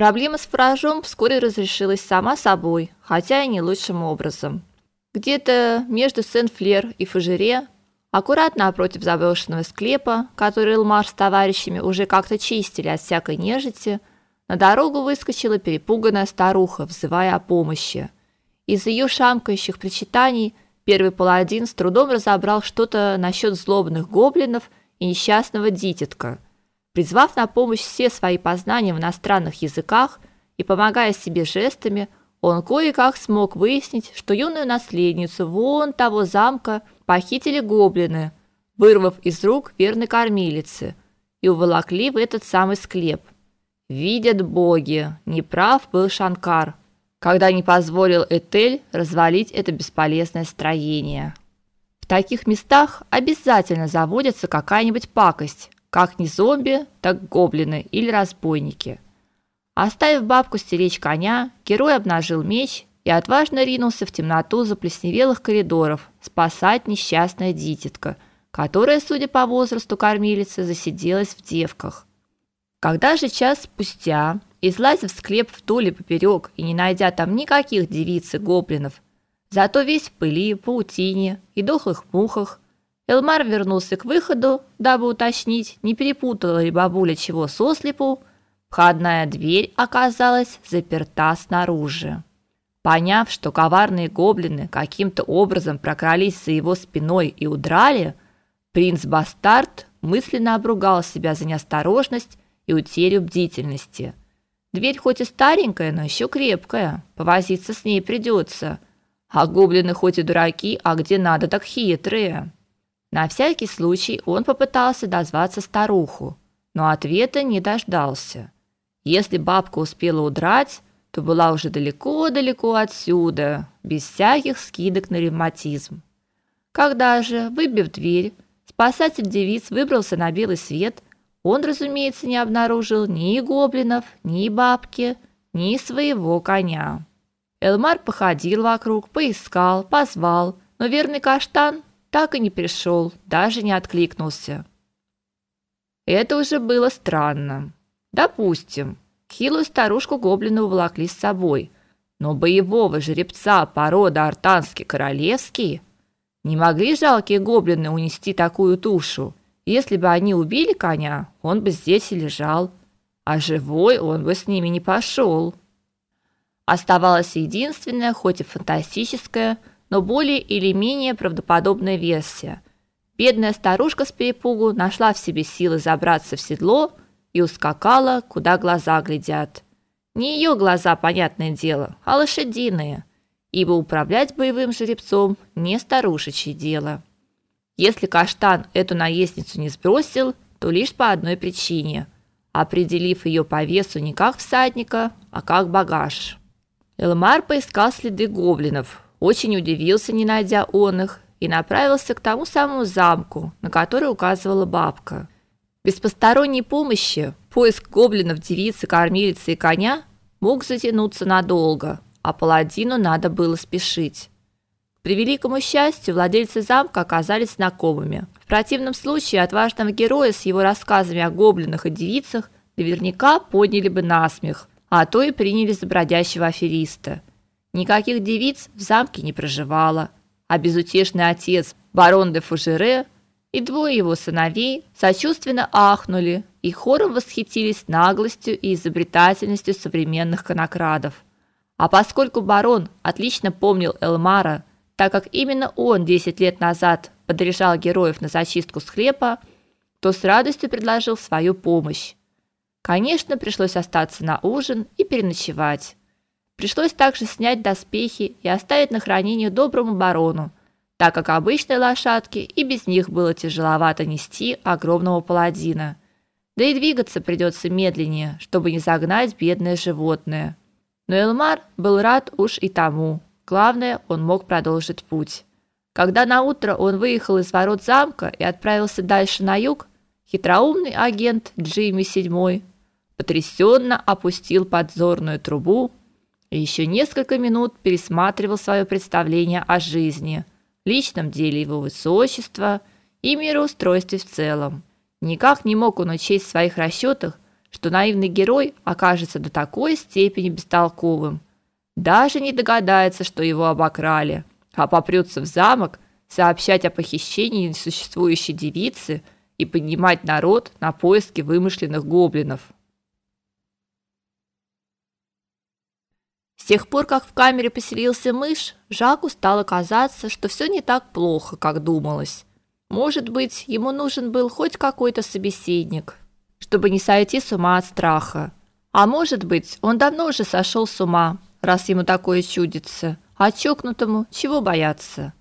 Проблема с фуражом вскоре разрешилась сама собой, хотя и не лучшим образом. Где-то между Сен-Флер и Фужере, аккуратно напротив заброшенного склепа, который Элмар с товарищами уже как-то чистили от всякой нежити, на дорогу выскочила перепуганная старуха, взывая о помощи. Из ее шамкающих причитаний первый паладин с трудом разобрал что-то насчет злобных гоблинов и несчастного дитятка – Призвав на помощь все свои познания в иностранных языках и помогая себе жестами, он кое-как смог выяснить, что юную наследницу вон того замка похитили гоблины, вырвав из рук верной кормилицы, и уволокли в этот самый склеп. Видят боги, неправ был Шанкар, когда не позволил Этель развалить это бесполезное строение. В таких местах обязательно заводится какая-нибудь пакость, как не зомби, так гоблины или разбойники. Оставив бабку стеречь коня, герой обнажил меч и отважно ринулся в темноту заплесневелых коридоров спасать несчастное дитятко, которое, судя по возрасту кормилицы, засиделось в девках. Когда же час спустя, излазив склеп вдоль и поперек и не найдя там никаких девиц и гоблинов, зато весь в пыли, паутине и дохлых мухах, Элмар вернулся к выходу, дабы уточнить, не перепутала ли бабуля чего сослепу. Входная дверь оказалась заперта снаружи. Поняв, что коварные гоблины каким-то образом прокрались за его спиной и удрали, принц Бастард мысленно обругал себя за неосторожность и утерю бдительности. Дверь хоть и старенькая, но еще крепкая, повозиться с ней придется. А гоблины хоть и дураки, а где надо так хитрые. На всякий случай он попытался дозваться старуху, но ответа не дождался. Если бабка успела удрать, то была уже далеко-далеко отсюда, без всяких скидок на ревматизм. Когда же, выбив дверь, спасатель девиц выбрался на белый свет, он, разумеется, не обнаружил ни гоблинов, ни бабки, ни своего коня. Элмар походил вокруг, поискал, позвал, но верный каштан так и не пришел, даже не откликнулся. Это уже было странно. Допустим, хилую старушку гоблина уволокли с собой, но боевого жеребца породы артанский королевский не могли жалкие гоблины унести такую тушу. Если бы они убили коня, он бы здесь и лежал, а живой он бы с ними не пошел. Оставалась единственная, хоть и фантастическая, но более или менее правдоподобная версия. Бедная старушка с перепугу нашла в себе силы забраться в седло и ускакала, куда глаза глядят. Не ее глаза, понятное дело, а лошадиные, ибо управлять боевым жеребцом не старушечье дело. Если Каштан эту наездницу не сбросил, то лишь по одной причине, определив ее по весу не как всадника, а как багаж. Элмар поискал следы гоблинов, очень удивился, не найдя он их, и направился к тому самому замку, на который указывала бабка. Без посторонней помощи поиск гоблинов, девицы, кормилицы и коня мог затянуться надолго, а паладину надо было спешить. К превеликому счастью, владельцы замка оказались знакомыми. В противном случае отважного героя с его рассказами о гоблинах и девицах наверняка подняли бы насмех, а то и приняли за бродячего афериста – Никаких девиц в замке не проживало, а безутешный отец, барон де Фужере, и двое его сыновей сочувственно ахнули и хором восхитились наглостью и изобретательностью современных конокрадов. А поскольку барон отлично помнил Элмара, так как именно он 10 лет назад подряжал героев на зачистку склепа, то с радостью предложил свою помощь. Конечно, пришлось остаться на ужин и переночевать. Пришлось также снять доспехи и оставить на хранение доброму барону, так как обычной лошадке и без них было тяжеловато нести огромного паладина. Да и двигаться придется медленнее, чтобы не загнать бедное животное. Но Элмар был рад уж и тому. Главное, он мог продолжить путь. Когда на утро он выехал из ворот замка и отправился дальше на юг, хитроумный агент Джимми VII потрясенно опустил подзорную трубу и еще несколько минут пересматривал свое представление о жизни, личном деле его высочества и мироустройстве в целом. Никак не мог он учесть в своих расчетах, что наивный герой окажется до такой степени бестолковым, даже не догадается, что его обокрали, а попрется в замок сообщать о похищении несуществующей девицы и поднимать народ на поиски вымышленных гоблинов. Тех пор, как в камере поселился мышь, Жаку стало казаться, что все не так плохо, как думалось. Может быть, ему нужен был хоть какой-то собеседник, чтобы не сойти с ума от страха. А может быть, он давно уже сошел с ума, раз ему такое чудится. А чокнутому чего бояться?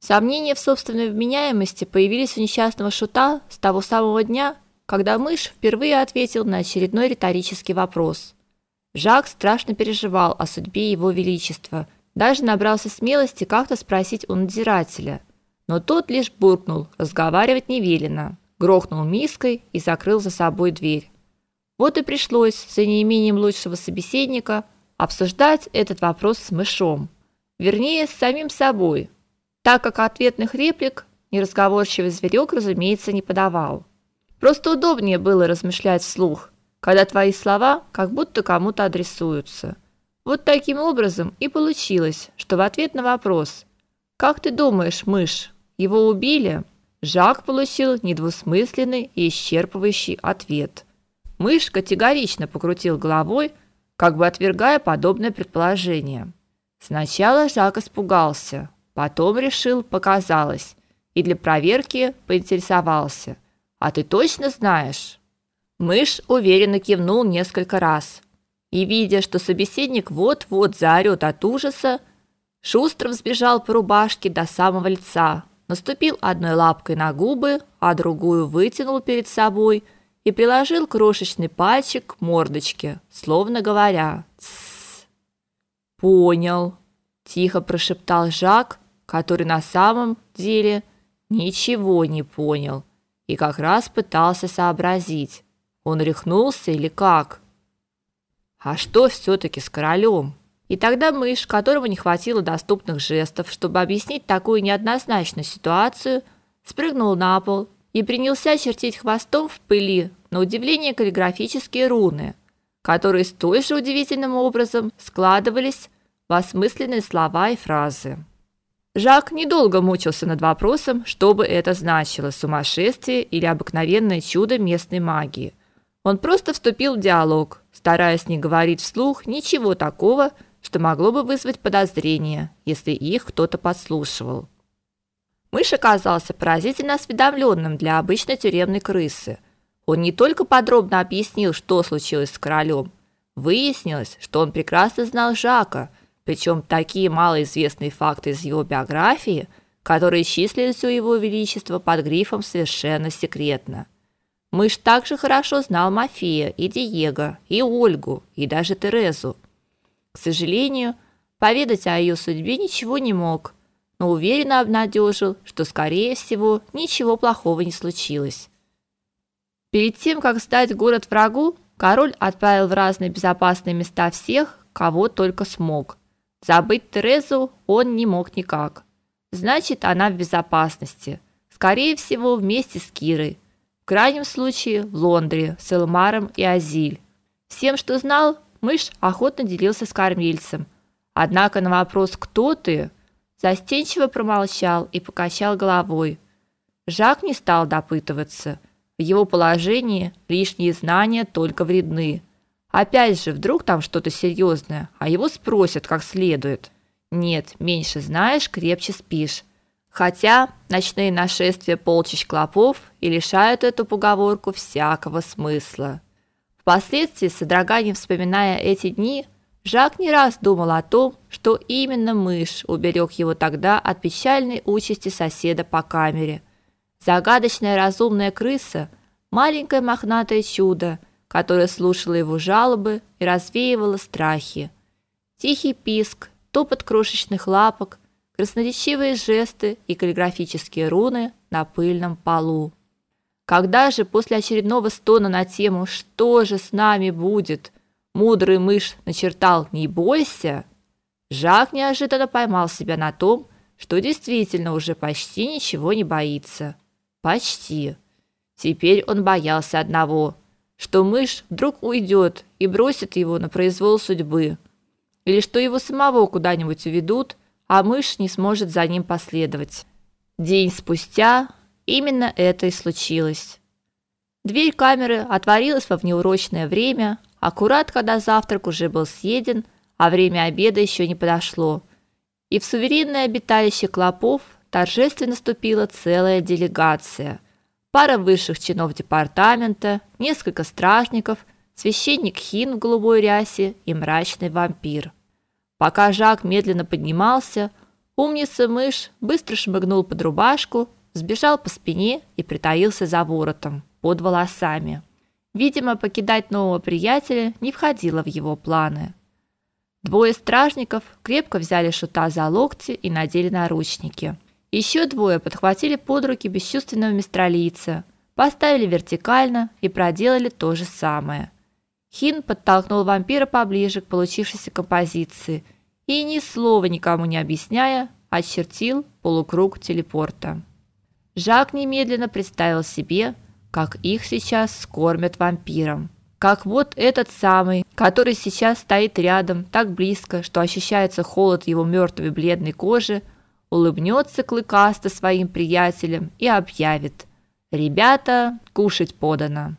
Сомнения в собственной вменяемости появились у несчастного шута с того самого дня, когда мышь впервые ответил на очередной риторический вопрос. Жак страшно переживал о судьбе его величества, даже набрался смелости как-то спросить у надзирателя – но тот лишь буркнул: "Разговаривать не велено", грохнул миской и закрыл за собой дверь. Вот и пришлось за неимением лучшего собеседника обсуждать этот вопрос с мышом, вернее, с самим собой, так как ответных реплик неразговорчивый зверек, разумеется, не подавал. Просто удобнее было размышлять вслух, когда твои слова как будто кому-то адресуются. Вот таким образом и получилось, что в ответ на вопрос: "Как ты думаешь, мышь?" Его убили? Жак получил недвусмысленный и исчерпывающий ответ. Мышь категорично покрутил головой, как бы отвергая подобное предположение. Сначала Жак испугался, потом решил, показалось, и для проверки поинтересовался: "А ты точно знаешь?" Мышь уверенно кивнул несколько раз. И видя, что собеседник вот-вот заорет от ужаса, шустро взбежал по рубашке до самого лица, наступил одной лапкой на губы, а другую вытянул перед собой и приложил крошечный пальчик к мордочке, словно говоря: "Тсс". "Понял", тихо прошептал Жак, который на самом деле ничего не понял и как раз пытался сообразить, он рехнулся или как. А что все таки с королем? И тогда мышь, которому не хватило доступных жестов, чтобы объяснить такую неоднозначную ситуацию, спрыгнул на пол и принялся чертить хвостом в пыли, на удивление каллиграфические руны, которые столь же удивительным образом складывались в осмысленные слова и фразы. Жак недолго мучился над вопросом, что бы это значило: сумасшествие или обыкновенное чудо местной магии. Он просто вступил в диалог, стараясь не говорить вслух ничего такого, что могло бы вызвать подозрения, если их кто-то подслушивал. Мышь оказался поразительно осведомленным для обычной тюремной крысы. Он не только подробно объяснил, что случилось с королем, выяснилось, что он прекрасно знал Жака, причем такие малоизвестные факты из его биографии, которые числились у его величества под грифом совершенно секретно. Мышь также хорошо знал Мафия и Диего, и Ольгу, и даже Терезу. К сожалению, поведать о ее судьбе ничего не мог, но уверенно обнадежил, что скорее всего ничего плохого не случилось. Перед тем как сдать город врагу, король отправил в разные безопасные места всех, кого только смог. Забыть Терезу он не мог никак. Значит, она в безопасности. Скорее всего, вместе с Кирой. Крайнем случае, в Лондоне с Элмаром и Азиль. Всем, что знал, Мышь охотно делился с кормильцем. Однако на вопрос «Кто ты?» застенчиво промолчал и покачал головой. Жак не стал допытываться. В его положении лишние знания только вредны. Опять же, вдруг там что-то серьезное, а его спросят как следует. Нет, меньше знаешь, крепче спишь. Хотя ночные нашествия полчищ клопов и лишают эту поговорку всякого смысла. Впоследствии, с вспоминая эти дни, Жак не раз думал о том, что именно мышь уберег его тогда от печальной участи соседа по камере. Загадочная разумная крыса, маленькое мохнатое чудо, которое слушало его жалобы и развеивало страхи. Тихий писк, топот крошечных лапок, красноречивые жесты и каллиграфические руны на пыльном полу. Когда же после очередного стона на тему «Что же с нами будет?» мудрый мышь начертал «Не бойся», Жак неожиданно поймал себя на том, что действительно уже почти ничего не боится. Почти. Теперь он боялся одного. что мышь вдруг уйдет и бросит его на произвол судьбы, или что его самого куда-нибудь уведут, а мышь не сможет за ним последовать. День спустя именно это и случилось. Дверь камеры отворилась во внеурочное время, аккурат когда завтрак уже был съеден, а время обеда еще не подошло. И в суверенное обиталище клопов торжественно ступила целая делегация. Пара высших чинов департамента, несколько стражников, священник Хин в голубой рясе и мрачный вампир. Пока Жак медленно поднимался, умница мышь быстро шмыгнул под рубашку, сбежал по спине и притаился за воротом, под волосами. Видимо, покидать нового приятеля не входило в его планы. Двое стражников крепко взяли шута за локти и надели наручники. Еще двое подхватили под руки бесчувственного мистралийца, поставили вертикально и проделали то же самое. Хин подтолкнул вампира поближе к получившейся композиции и ни слова никому не объясняя, очертил полукруг телепорта. Жак немедленно представил себе, как их сейчас скормят вампиром. Как вот этот самый, который сейчас стоит рядом, так близко, что ощущается холод его мертвой бледной кожи, улыбнется клыкасто своим приятелям и объявит: "Ребята, кушать подано".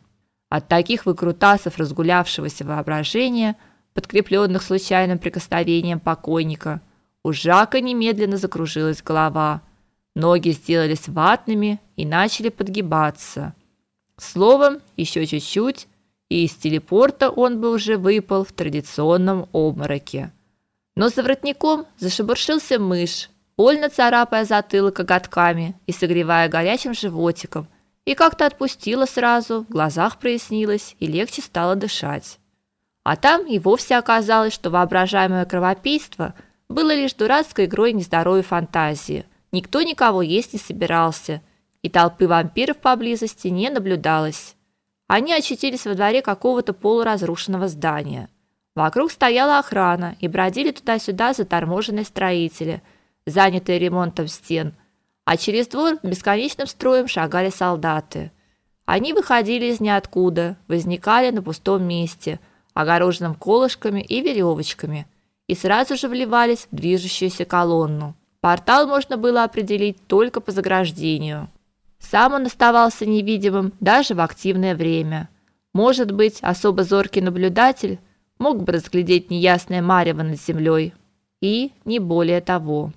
От таких выкрутасов разгулявшегося воображения, подкрепленных случайным прикосновением покойника, у Жака немедленно закружилась голова. Ноги сделались ватными и начали подгибаться. Словом, еще чуть-чуть, и из телепорта он бы уже выпал в традиционном обмороке. Но за воротником зашебуршился мышь, больно царапая затылок коготками и согревая горячим животиком, и как-то отпустила сразу, в глазах прояснилось и легче стало дышать. А там и вовсе оказалось, что воображаемое кровопийство было лишь дурацкой игрой нездоровой фантазии. Никто никого есть не собирался, и толпы вампиров поблизости не наблюдалось. Они очутились во дворе какого-то полуразрушенного здания. Вокруг стояла охрана, и бродили туда-сюда заторможенные строители – занятые ремонтом стен, а через двор бесконечным строем шагали солдаты. Они выходили из ниоткуда, возникали на пустом месте, огороженном колышками и веревочками, и сразу же вливались в движущуюся колонну. Портал можно было определить только по заграждению. Сам он оставался невидимым даже в активное время. Может быть, особо зоркий наблюдатель мог бы разглядеть неясное марево над землей, и не более того.